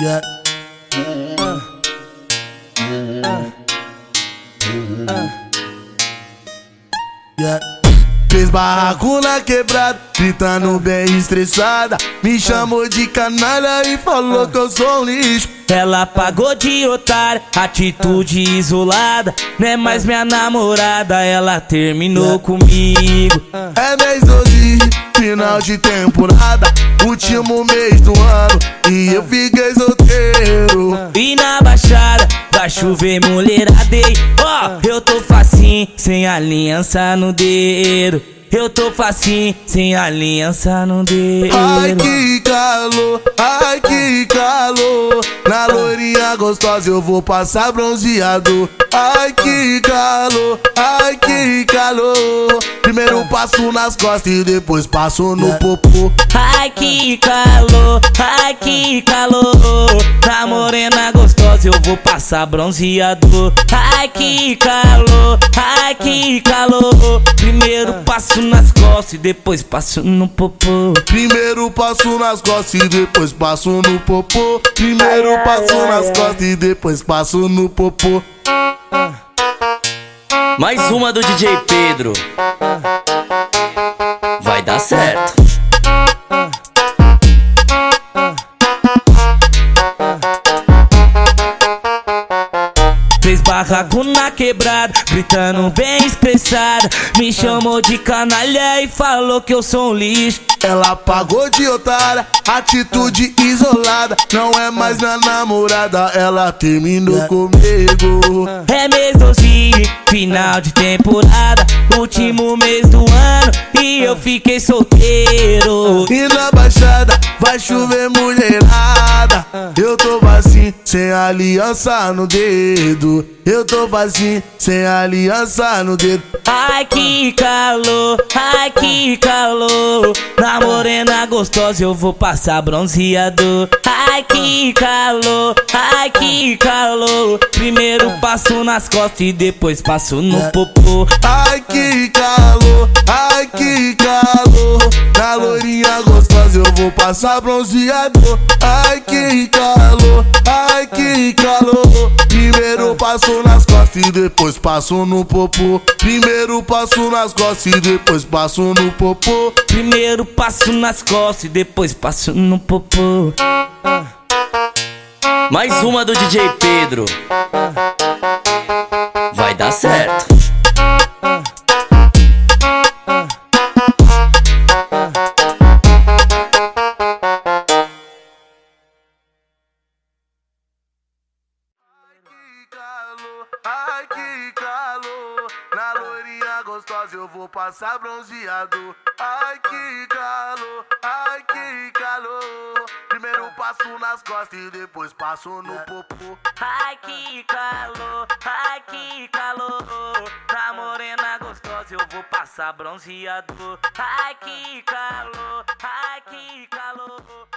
Yeah. Uh. Uh. Uh. Yeah. Fez barraco na quebrada, gritando bem estressada. Me chamou de canalha e falou que eu sou um lixo. Ela pagou de otária, atitude isolada. Não é mais minha namorada, ela terminou comigo. É mês 12, final de temporada, último mês do ano. E eu fiquei solteiro. E na baixada, vai chover mulheradei. Ó, eu tô facinho, sem aliança no dedo. Eu tô facinho, sem aliança no dedo. Ai que calor, ai que calor. Na loirinha gostosa eu vou passar bronzeado. Ai que calor, ai que calor. Primeiro passo nas costas e depois passo no popô. Ai que calor, ai que calor. Na morena gostosa eu vou passar bronzeado. Ai que calor, ai que calor. Primeiro passo nas costas e depois passo no popô. Primeiro passo nas costas e depois passo no popô. Primeiro passo nas costas e depois passo no popô. Mais uma do DJ Pedro. Barraco na quebrada, gritando bem estressada. Me chamou de canalha e falou que eu sou um lixo. Ela pagou de otária, atitude isolada. Não é mais minha namorada, ela terminou comigo. É mês 12, final de temporada, último mês do ano e eu fiquei solteiro. E na baixada vai chover mulherada. Eu tô vazio, sem aliança no dedo. Eu tô vazio, sem aliança no dedo. Ai que calor, ai que calor. Na morena gostosa eu vou passar bronzeado. Ai que calor, ai que calor. Primeiro passo nas costas e depois passo no popô. Ai que calor, vou passar bronzeado. Ai que calor, ai que calor. Primeiro passo nas costas e depois passo no popô. Primeiro passo nas costas e depois passo no popô. Primeiro passo nas costas e depois passo no popô. Mais uma do DJ Pedro. Gostosa eu vou passar bronzeado. Ai que calor, ai que calor. Primeiro passo nas costas e depois passo no popô. Ai que calor, ai que calor. Na morena gostosa eu vou passar bronzeado. Ai que calor, ai que calor.